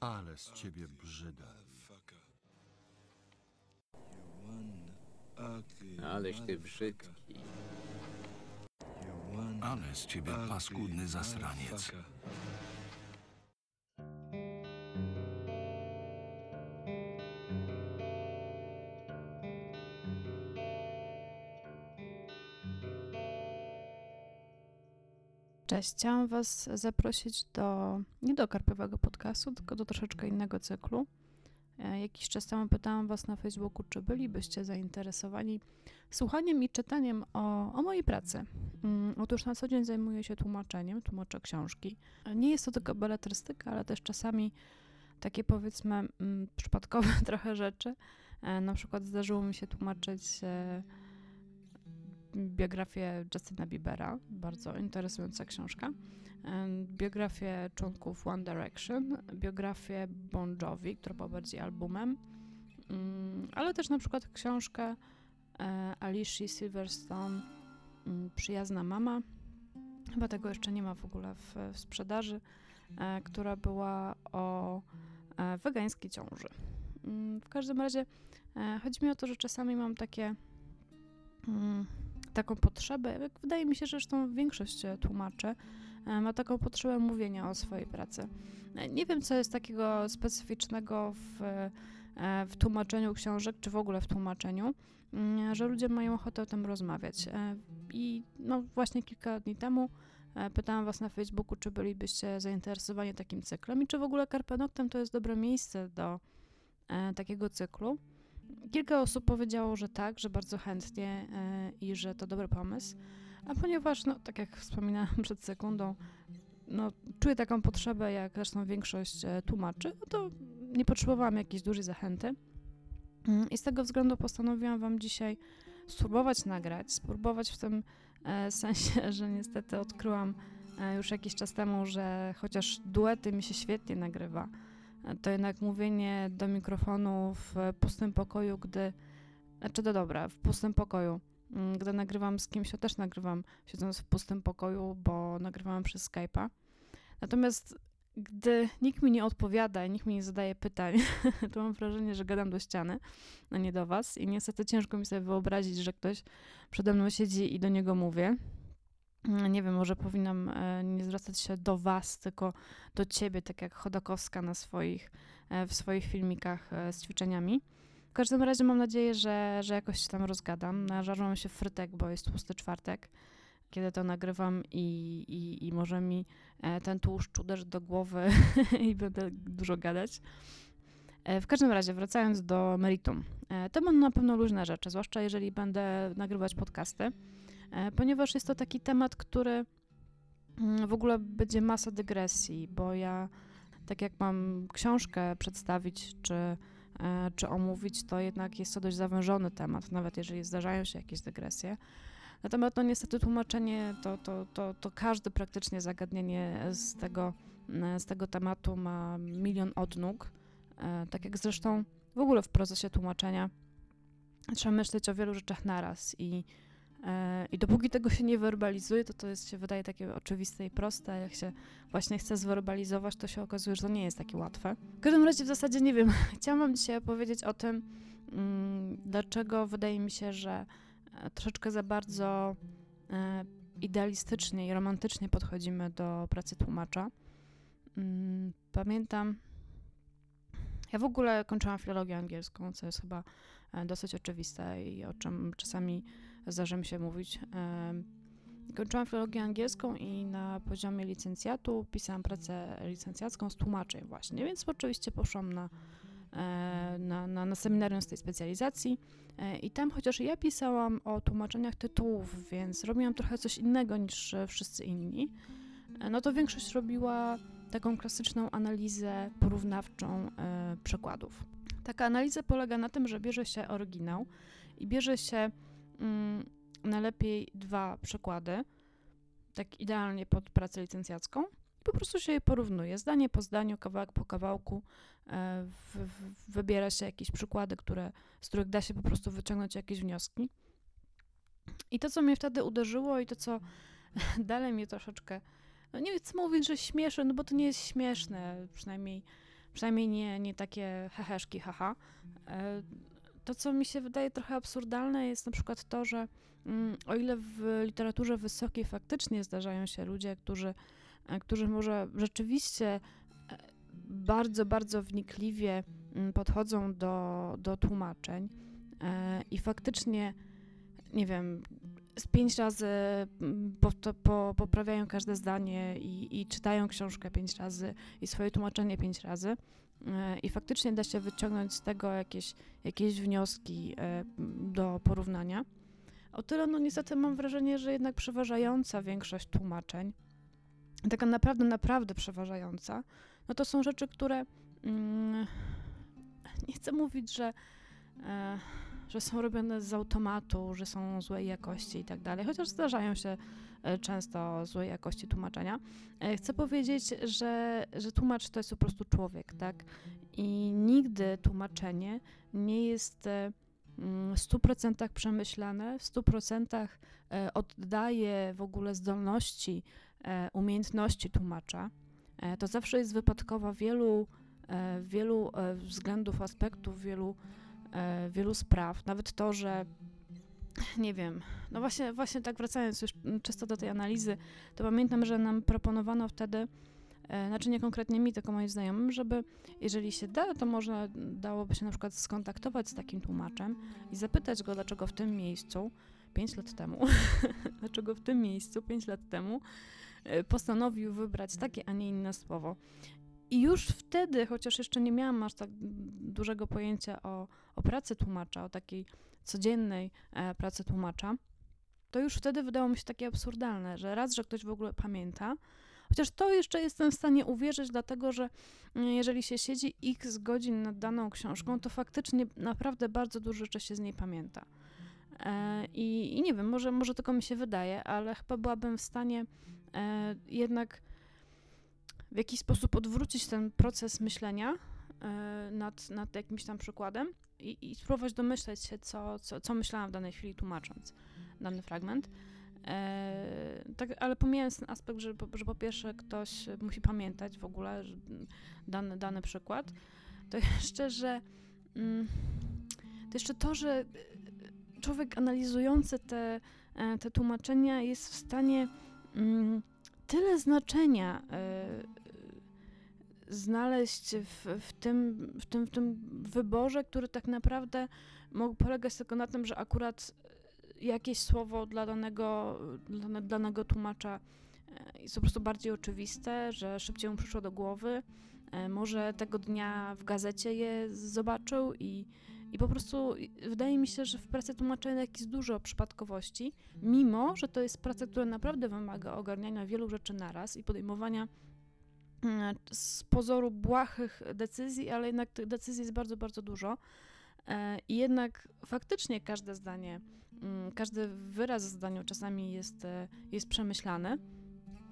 Ale z ciebie brzyda. Aleś ty brzydki. Ale z ciebie paskudny zasraniec. Chciałam Was zaprosić do, nie do karpiowego podcastu, tylko do troszeczkę innego cyklu. E, Jakiś czas temu pytałam Was na Facebooku, czy bylibyście zainteresowani słuchaniem i czytaniem o, o mojej pracy. Mm, Otóż na co dzień zajmuję się tłumaczeniem, tłumaczę książki. E, Nie jest to tylko beletrystyka, ale też czasami takie powiedzmy mm, przypadkowe trochę rzeczy. E, Na przykład zdarzyło mi się tłumaczyć biografię Justina Biebera, bardzo interesująca książka, biografię członków One Direction, biografię Bon Jovi, która była bardziej albumem, mm, ale też na przykład książkę e, Alicia Silverstone mm, Przyjazna mama, chyba tego jeszcze nie ma w ogóle w, w sprzedaży, e, która była o e, wegańskiej ciąży. Mm, W każdym razie chodzi mi o to, że czasami mam takie taką potrzebę, jak wydaje mi się, że zresztą większość e, tłumaczy e, ma taką potrzebę mówienia o swojej pracy. E, Nie wiem, co jest takiego specyficznego w, w tłumaczeniu książek, czy w ogóle w tłumaczeniu, mm, że ludzie mają ochotę o tym rozmawiać. I no właśnie kilka dni temu pytałam was na Facebooku, czy bylibyście zainteresowani takim cyklem i czy w ogóle Carpe to jest dobre miejsce do takiego cyklu. Kilka osób powiedziało, że tak, że bardzo chętnie e, i że to dobry pomysł. A ponieważ, no, tak jak wspominałam przed sekundą, no, czuję taką potrzebę, jak zresztą większość e, tłumaczy, no to nie potrzebowałam jakiejś dużej zachęty. Mm, I z tego względu postanowiłam Wam dzisiaj spróbować nagrać, spróbować w tym e, sensie, że niestety odkryłam już jakiś czas temu, że chociaż duety mi się świetnie nagrywa, to jednak mówienie do mikrofonu w pustym pokoju, gdy. Znaczy, to dobra, w pustym pokoju. Mm, Gdy nagrywam z kimś, to też nagrywam siedząc w pustym pokoju, bo nagrywam przez Skype'a. Natomiast gdy nikt mi nie odpowiada i nikt mi nie zadaje pytań, to mam wrażenie, że gadam do ściany, a nie do was. I niestety ciężko mi sobie wyobrazić, że ktoś przede mną siedzi i do niego mówię. Mm, Nie wiem, może powinnam e, nie zwracać się do was, tylko do ciebie, tak jak Chodakowska na swoich, e, w swoich filmikach e, z ćwiczeniami. W każdym razie mam nadzieję, że, że jakoś się tam rozgadam. Nażarłam się frytek, bo jest tłusty czwartek, kiedy to nagrywam i, i, i może mi ten tłuszcz uderzy do głowy i będę dużo gadać. W każdym razie, wracając do meritum. To będą na pewno luźne rzeczy, zwłaszcza jeżeli będę nagrywać podcasty, ponieważ jest to taki temat, który mm, w ogóle będzie masa dygresji, bo ja, tak jak mam książkę przedstawić, czy, e, czy omówić, to jednak jest to dość zawężony temat, nawet jeżeli zdarzają się jakieś dygresje. Natomiast no niestety tłumaczenie to, to, to, to każde praktycznie zagadnienie z tego, z tego tematu ma milion odnóg. E, Tak jak zresztą w ogóle w procesie tłumaczenia trzeba myśleć o wielu rzeczach naraz i, e, i dopóki tego się nie werbalizuje, to to jest, się wydaje takie oczywiste i proste, jak się właśnie chce zwerbalizować, to się okazuje, że to nie jest takie łatwe. W każdym razie w zasadzie nie wiem, chciałam dzisiaj opowiedzieć o tym, mm, dlaczego wydaje mi się, że e, troszeczkę za bardzo e, idealistycznie i romantycznie podchodzimy do pracy tłumacza. Mm, Pamiętam, ja w ogóle kończyłam filologię angielską, co jest chyba e, dosyć oczywiste i o czym czasami zdarza mi się mówić. Kończyłam filologię angielską i na poziomie licencjatu pisałam pracę licencjacką z tłumaczeń właśnie, więc oczywiście poszłam na, e, na, na, na seminarium z tej specjalizacji e, i tam chociaż ja pisałam o tłumaczeniach tytułów, więc robiłam trochę coś innego niż wszyscy inni, e, no to większość robiła taką klasyczną analizę porównawczą przekładów. Taka analiza polega na tym, że bierze się oryginał i bierze się mm, najlepiej dwa przekłady, tak idealnie pod pracę licencjacką. Po prostu się je porównuje, zdanie po zdaniu, kawałek po kawałku. E, w, w, wybiera się jakieś przykłady, które, z których da się po prostu wyciągnąć jakieś wnioski. I to, co mnie wtedy uderzyło i to, co dalej mnie troszeczkę, no nie chcę mówić, że śmieszy, no bo to nie jest śmieszne, przynajmniej, przynajmniej nie, nie takie heheszki, haha. To, co mi się wydaje trochę absurdalne, jest na przykład to, że mm, o ile w literaturze wysokiej faktycznie zdarzają się ludzie, którzy, e, którzy może rzeczywiście e, bardzo, bardzo wnikliwie mm, podchodzą do, do tłumaczeń e, i faktycznie, nie wiem, z pięć razy mm, po, po, poprawiają każde zdanie i, i czytają książkę pięć razy i swoje tłumaczenie pięć razy. E, I faktycznie da się wyciągnąć z tego jakieś, jakieś wnioski e, do porównania. O tyle, no niestety mam wrażenie, że jednak przeważająca większość tłumaczeń, taka naprawdę, naprawdę przeważająca, no to są rzeczy, które mm, nie chcę mówić, że, e, że są robione z automatu, że są złej jakości i tak dalej, chociaż zdarzają się e, często złej jakości tłumaczenia. E, chcę powiedzieć, że, że tłumacz to jest po prostu człowiek, tak? I nigdy tłumaczenie nie jest e, mm, w 100% przemyślane, w 100% e, oddaje w ogóle zdolności, umiejętności tłumacza. To zawsze jest wypadkowa wielu, wielu względów, aspektów, wielu, wielu spraw. Nawet to, że nie wiem, no właśnie, właśnie tak wracając już mm, często do tej analizy, to pamiętam, że nam proponowano wtedy, e, znaczy nie konkretnie mi, tylko moim znajomym, żeby jeżeli się da, to może dałoby się na przykład skontaktować z takim tłumaczem i zapytać go, dlaczego w tym miejscu, 5 lat temu, dlaczego w tym miejscu, 5 lat temu, e, postanowił wybrać takie, a nie inne słowo. I już wtedy, chociaż jeszcze nie miałam aż tak dużego pojęcia o, o pracy tłumacza, o takiej codziennej e, pracy tłumacza, to już wtedy wydało mi się takie absurdalne, że raz, że ktoś w ogóle pamięta, chociaż to jeszcze jestem w stanie uwierzyć, dlatego że mm, jeżeli się siedzi x godzin nad daną książką, to faktycznie naprawdę bardzo dużo rzeczy się z niej pamięta. E, I, I nie wiem, może, może tylko mi się wydaje, ale chyba byłabym w stanie e, jednak w jakiś sposób odwrócić ten proces myślenia e, nad, nad jakimś tam przykładem i, i spróbować domyśleć się, co, co, co myślałam w danej chwili, tłumacząc dany fragment. E, tak, ale pomijając ten aspekt, że, że po pierwsze ktoś musi pamiętać w ogóle dany, dany przykład, to jeszcze, że mm, to jeszcze to, że człowiek analizujący te, e, te tłumaczenia jest w stanie mm, tyle znaczenia e, znaleźć w, w, tym, w, tym, w tym wyborze, który tak naprawdę mógł polegać tylko na tym, że akurat jakieś słowo dla danego, dla danego tłumacza e, jest po prostu bardziej oczywiste, że szybciej mu przyszło do głowy. E, Może tego dnia w gazecie je zobaczył i, i po prostu wydaje mi się, że w pracy tłumacza jednak jest dużo przypadkowości, mimo że to jest praca, która naprawdę wymaga ogarniania wielu rzeczy naraz i podejmowania z pozoru błahych decyzji, ale jednak tych decyzji jest bardzo, bardzo dużo. E, I jednak faktycznie każde zdanie, mm, każdy wyraz w zdaniu czasami jest, e, jest przemyślany.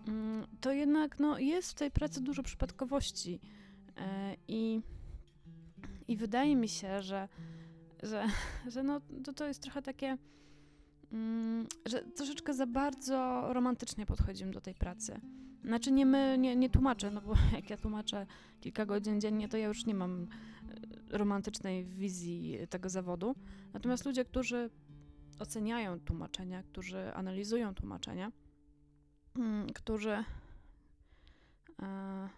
Mm, To jednak no, jest w tej pracy dużo przypadkowości. E, I, i wydaje mi się, że, że, że no, to, to jest trochę takie, mm, że troszeczkę za bardzo romantycznie podchodzimy do tej pracy. Znaczy nie my, nie, nie tłumaczę, no bo jak ja tłumaczę kilka godzin dziennie, to ja już nie mam e, romantycznej wizji tego zawodu. Natomiast ludzie, którzy oceniają tłumaczenia, którzy analizują tłumaczenia, mm, którzy e,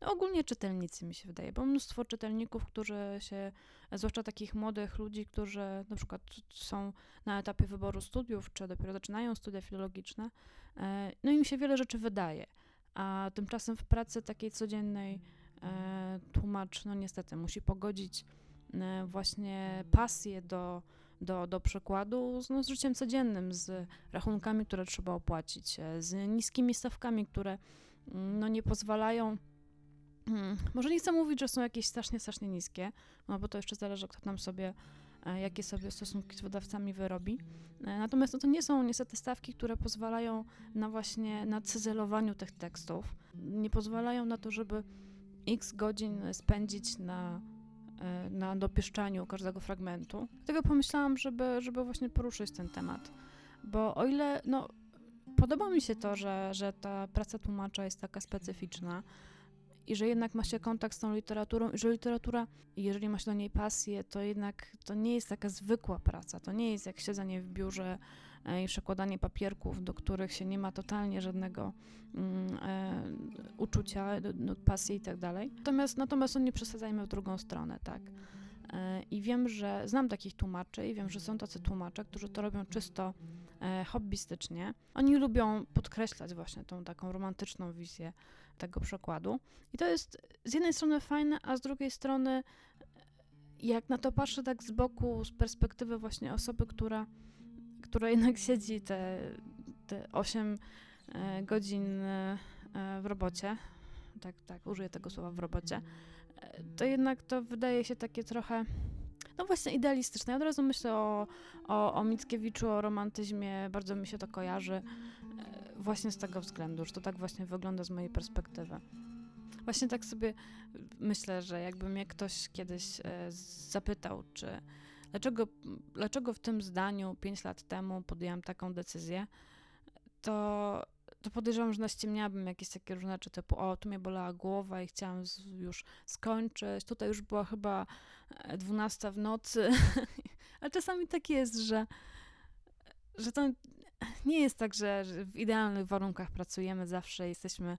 no ogólnie czytelnicy mi się wydaje, bo mnóstwo czytelników, którzy się, zwłaszcza takich młodych ludzi, którzy na przykład są na etapie wyboru studiów, czy dopiero zaczynają studia filologiczne, e, no im się wiele rzeczy wydaje, a tymczasem w pracy takiej codziennej e, tłumacz, no niestety, musi pogodzić e, właśnie pasję do, do, do przykładu z, no, z życiem codziennym, z rachunkami, które trzeba opłacić, z niskimi stawkami, które mm, no, nie pozwalają. Mm, Może nie chcę mówić, że są jakieś strasznie, strasznie niskie, no bo to jeszcze zależy, kto tam sobie, e, jakie sobie stosunki z wydawcami wyrobi. E, Natomiast no, to nie są niestety stawki, które pozwalają na właśnie na cyzelowaniu tych tekstów. Nie pozwalają na to, żeby x godzin spędzić na, e, na dopieszczaniu każdego fragmentu. Dlatego pomyślałam, żeby, żeby właśnie poruszyć ten temat. Bo o ile, no, podoba mi się to, że, że ta praca tłumacza jest taka specyficzna i że jednak ma się kontakt z tą literaturą i że literatura, jeżeli ma się do niej pasję, to jednak to nie jest taka zwykła praca, to nie jest jak siedzenie w biurze e, i przekładanie papierków, do których się nie ma totalnie żadnego mm, e, uczucia, do pasji i tak dalej. Natomiast, natomiast no nie przesadzajmy w drugą stronę, tak. E, I wiem, że znam takich tłumaczy i wiem, że są tacy tłumacze, którzy to robią czysto e, hobbystycznie. Oni lubią podkreślać właśnie tą taką romantyczną wizję tego przekładu. I to jest z jednej strony fajne, a z drugiej strony, jak na to patrzę tak z boku, z perspektywy właśnie osoby, która, która jednak siedzi te, te 8 e, godzin e, w robocie, tak, tak, użyję tego słowa w robocie, e, to jednak to wydaje się takie trochę, no właśnie idealistyczne. Ja od razu myślę o, o, o Mickiewiczu, o romantyzmie, bardzo mi się to kojarzy e, właśnie z tego względu, że to tak właśnie wygląda z mojej perspektywy. Właśnie tak sobie myślę, że jakby mnie ktoś kiedyś e, zapytał, czy dlaczego, dlaczego w tym zdaniu 5 lat temu podjęłam taką decyzję, to, to podejrzewam, że naściemniałabym jakieś takie różne rzeczy typu o, tu mnie bolała głowa i chciałam z, już skończyć, tutaj już była chyba e, 12 w nocy, ale czasami tak jest, że, że to nie jest tak, że że w idealnych warunkach pracujemy, zawsze jesteśmy e,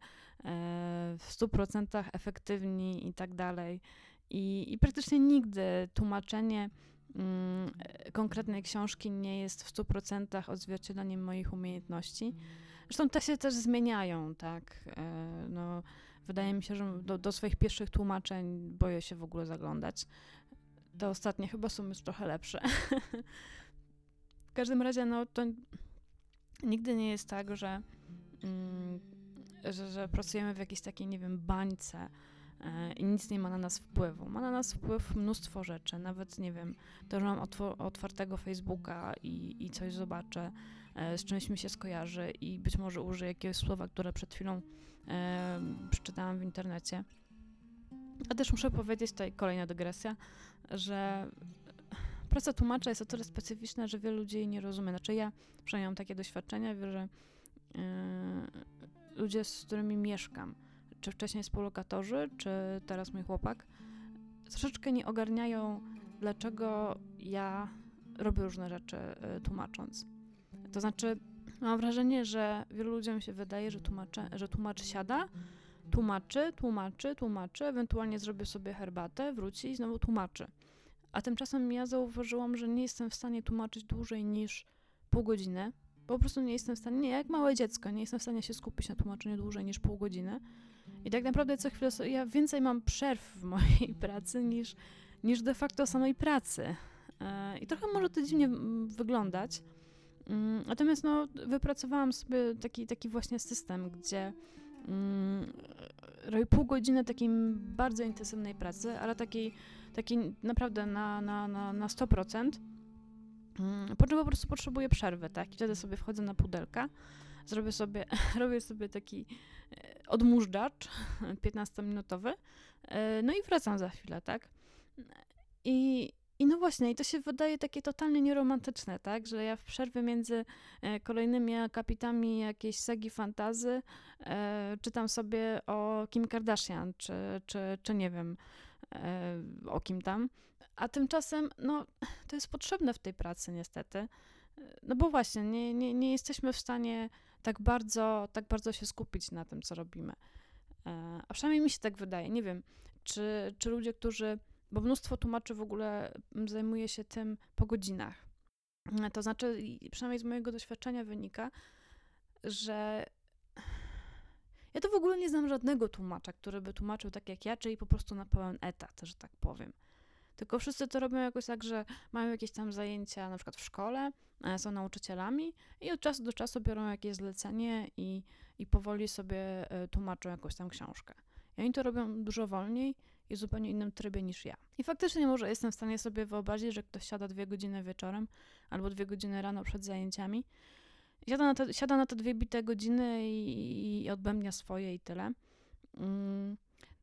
w 100% efektywni i tak dalej. I, I praktycznie nigdy tłumaczenie mm, e, konkretnej książki nie jest w 100% odzwierciedleniem moich umiejętności. Zresztą te się też zmieniają, tak. E, no, wydaje mi się, że do, do swoich pierwszych tłumaczeń boję się w ogóle zaglądać. Te ostatnie chyba są już trochę lepsze. w każdym razie, no to nigdy nie jest tak, że, mm, że, że pracujemy w jakiejś takiej, nie wiem, bańce i nic nie ma na nas wpływu. Ma na nas wpływ mnóstwo rzeczy, nawet, nie wiem, to, że mam otwartego Facebooka i, i coś zobaczę, e, z czymś mi się skojarzy i być może użyję jakiegoś słowa, które przed chwilą e, przeczytałam w internecie. A też muszę powiedzieć, tutaj kolejna dygresja, że praca tłumacza jest o tyle specyficzna, że wielu ludzi jej nie rozumie. Znaczy ja przynajmniej mam takie doświadczenia, wiem, że yy, ludzie, z którymi mieszkam, czy wcześniej współlokatorzy, czy teraz mój chłopak, troszeczkę nie ogarniają, dlaczego ja robię różne rzeczy yy, tłumacząc. To znaczy, mam wrażenie, że wielu ludziom się wydaje, że, tłumacze, że tłumacz siada, tłumaczy, tłumaczy, tłumaczy, ewentualnie zrobi sobie herbatę, wróci i znowu tłumaczy. A tymczasem ja zauważyłam, że nie jestem w stanie tłumaczyć dłużej niż pół godziny. Po prostu nie jestem w stanie, nie, jak małe dziecko, nie jestem w stanie się skupić na tłumaczeniu dłużej niż pół godziny. I tak naprawdę co chwilę, ja więcej mam przerw w mojej pracy niż, niż de facto samej pracy. E, I trochę może to dziwnie mm, wyglądać. Mm, Natomiast no, wypracowałam sobie taki, taki właśnie system, gdzie mm, robię pół godziny takiej bardzo intensywnej pracy, ale takiej, takiej naprawdę na, na, na, na 100%. Mm, Po czym po prostu potrzebuję przerwy, tak? I wtedy sobie wchodzę na pudelka, zrobię sobie, robię sobie taki e, odmóżdżacz 15-minutowy, e, no i wracam za chwilę, tak? I, I no właśnie, i to się wydaje takie totalnie nieromantyczne, tak? Że ja w przerwie między e, kolejnymi akapitami jakiejś sagi fantazy e, czytam sobie o Kim Kardashian, czy, czy, czy nie wiem, e, o kim tam. A tymczasem, no, to jest potrzebne w tej pracy niestety. No bo właśnie, nie, nie, nie jesteśmy w stanie tak bardzo, tak bardzo się skupić na tym, co robimy. E, A przynajmniej mi się tak wydaje. Nie wiem, czy, czy ludzie, którzy. Bo mnóstwo tłumaczy w ogóle zajmuje się tym po godzinach. E, To znaczy, przynajmniej z mojego doświadczenia wynika, że ja to w ogóle nie znam żadnego tłumacza, który by tłumaczył tak jak ja, czyli po prostu na pełen etat, że tak powiem. Tylko wszyscy to robią jakoś tak, że mają jakieś tam zajęcia na przykład w szkole, e, są nauczycielami i od czasu do czasu biorą jakieś zlecenie i, i powoli sobie e, tłumaczą jakąś tam książkę. I oni to robią dużo wolniej i w zupełnie innym trybie niż ja. I faktycznie może jestem w stanie sobie wyobrazić, że ktoś siada dwie godziny wieczorem albo dwie godziny rano przed zajęciami, siada na te, siada na te dwie bite godziny i, i swoje i tyle. Mm.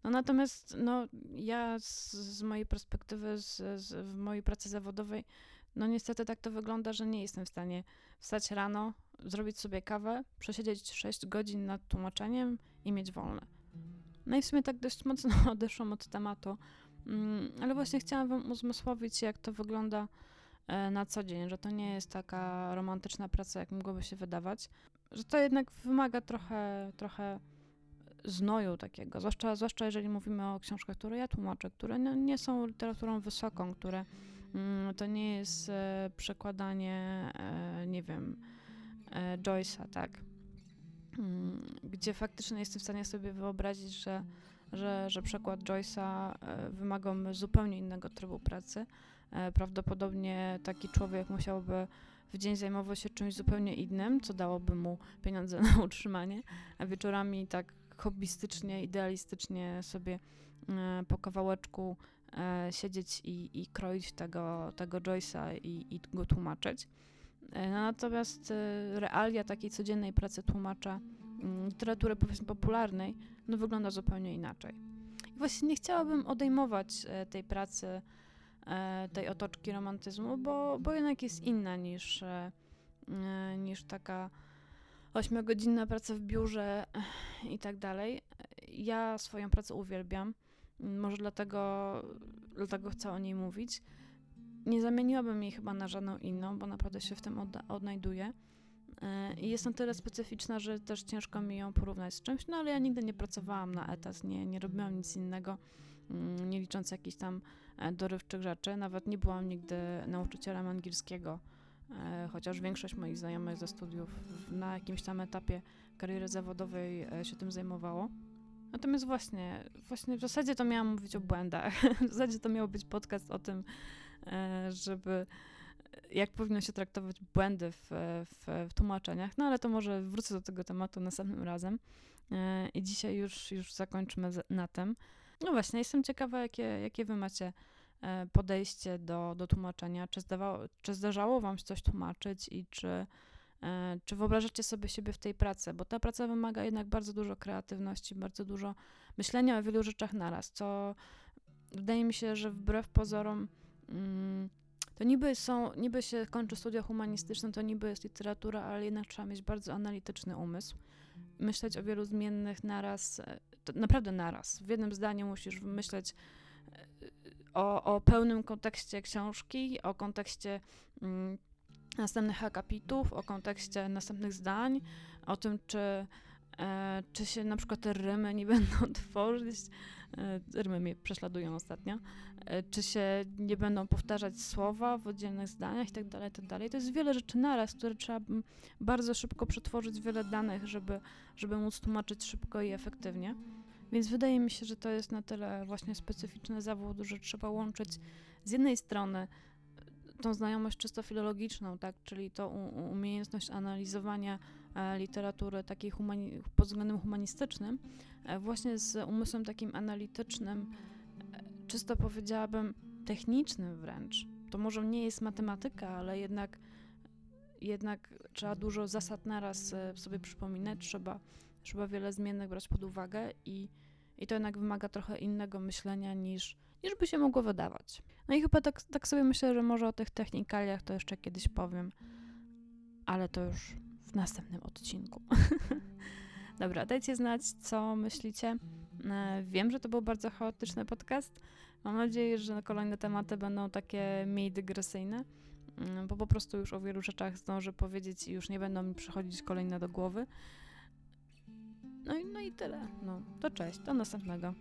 No natomiast no, ja z, z mojej perspektywy, z, z, w mojej pracy zawodowej, no niestety tak to wygląda, że nie jestem w stanie wstać rano, zrobić sobie kawę, przesiedzieć 6 godzin nad tłumaczeniem i mieć wolne. No i w sumie tak dość mocno odeszłam od tematu, Mm, ale właśnie chciałam wam uzmysłowić, jak to wygląda e, na co dzień, że to nie jest taka romantyczna praca, jak mogłoby się wydawać, że to jednak wymaga trochę, trochę znoju takiego, zwłaszcza, zwłaszcza jeżeli mówimy o książkach, które ja tłumaczę, które no, nie są literaturą wysoką, które mm, to nie jest e, przekładanie, e, nie wiem, e, Joyce'a, tak? Mm, gdzie faktycznie jestem w stanie sobie wyobrazić, że, że, że przekład Joyce'a e, wymagałby zupełnie innego trybu pracy. E, Prawdopodobnie taki człowiek musiałby w dzień zajmować się czymś zupełnie innym, co dałoby mu pieniądze na utrzymanie, a wieczorami tak hobbystycznie, idealistycznie sobie e, po kawałeczku e, siedzieć i, i kroić tego, tego Joyce'a i, i go tłumaczyć. E, Natomiast e, realia takiej codziennej pracy tłumacza mm, literatury powiedzmy popularnej no wygląda zupełnie inaczej. I właśnie nie chciałabym odejmować tej pracy, tej otoczki romantyzmu, bo, bo jednak jest inna niż, niż taka ośmiogodzinna praca w biurze i tak dalej. Ja swoją pracę uwielbiam, może dlatego, dlatego chcę o niej mówić. Nie zamieniłabym jej chyba na żadną inną, bo naprawdę się w tym odnajduję. E, I jest na tyle specyficzna, że też ciężko mi ją porównać z czymś, no ale ja nigdy nie pracowałam na etat, nie, nie robiłam nic innego, mm, nie licząc jakichś tam e, dorywczych rzeczy. Nawet nie byłam nigdy nauczycielem angielskiego, chociaż większość moich znajomych ze studiów na jakimś tam etapie kariery zawodowej e, się tym zajmowało. Natomiast właśnie, właśnie w zasadzie to miałam mówić o błędach. W zasadzie to miał być podcast o tym, e, żeby jak powinno się traktować błędy w, w, w tłumaczeniach, no ale to może wrócę do tego tematu następnym razem. E, I dzisiaj już, już zakończymy na tym. No właśnie, jestem ciekawa, jakie, jakie wy macie e, podejście do, do tłumaczenia. Czy, zdawało, czy zdarzało wam się coś tłumaczyć i czy, e, czy wyobrażacie sobie siebie w tej pracy? Bo ta praca wymaga jednak bardzo dużo kreatywności, bardzo dużo myślenia o wielu rzeczach naraz, co wydaje mi się, że wbrew pozorom mm, to niby są, niby się kończy studia humanistyczne, to niby jest literatura, ale jednak trzeba mieć bardzo analityczny umysł. Myśleć o wielu zmiennych naraz, e, naprawdę naraz. W jednym zdaniu musisz myśleć e, o, o pełnym kontekście książki, o kontekście mm, następnych akapitów, o kontekście następnych zdań, o tym, czy, e, czy się na przykład rymy nie będą tworzyć. E, rymy mnie prześladują ostatnio e, czy się nie będą powtarzać słowa w oddzielnych zdaniach i tak dalej, tak. To jest wiele rzeczy naraz, które trzeba mm, bardzo szybko przetworzyć, wiele danych, żeby, żeby móc tłumaczyć szybko i efektywnie. Więc wydaje mi się, że to jest na tyle właśnie specyficzny zawód, że trzeba łączyć z jednej strony tą znajomość czysto filologiczną, tak, czyli u- umiejętność analizowania e, literatury takiej humani- pod względem humanistycznym, e, właśnie z umysłem takim analitycznym, e, czysto powiedziałabym technicznym wręcz. To może nie jest matematyka, ale jednak, jednak trzeba dużo zasad naraz sobie przypominać, trzeba, trzeba wiele zmiennych brać pod uwagę i, i to jednak wymaga trochę innego myślenia niż, niż by się mogło wydawać. No i chyba tak, tak sobie myślę, że może o tych technikaliach to jeszcze kiedyś powiem, ale to już w następnym odcinku. Dobra, dajcie znać, co myślicie. E, Wiem, że to był bardzo chaotyczny podcast. Mam nadzieję, że kolejne tematy będą takie mniej dygresyjne, mm, bo po prostu już o wielu rzeczach zdążę powiedzieć i już nie będą mi przychodzić kolejne do głowy. No i, no i tyle. No, to cześć, do następnego.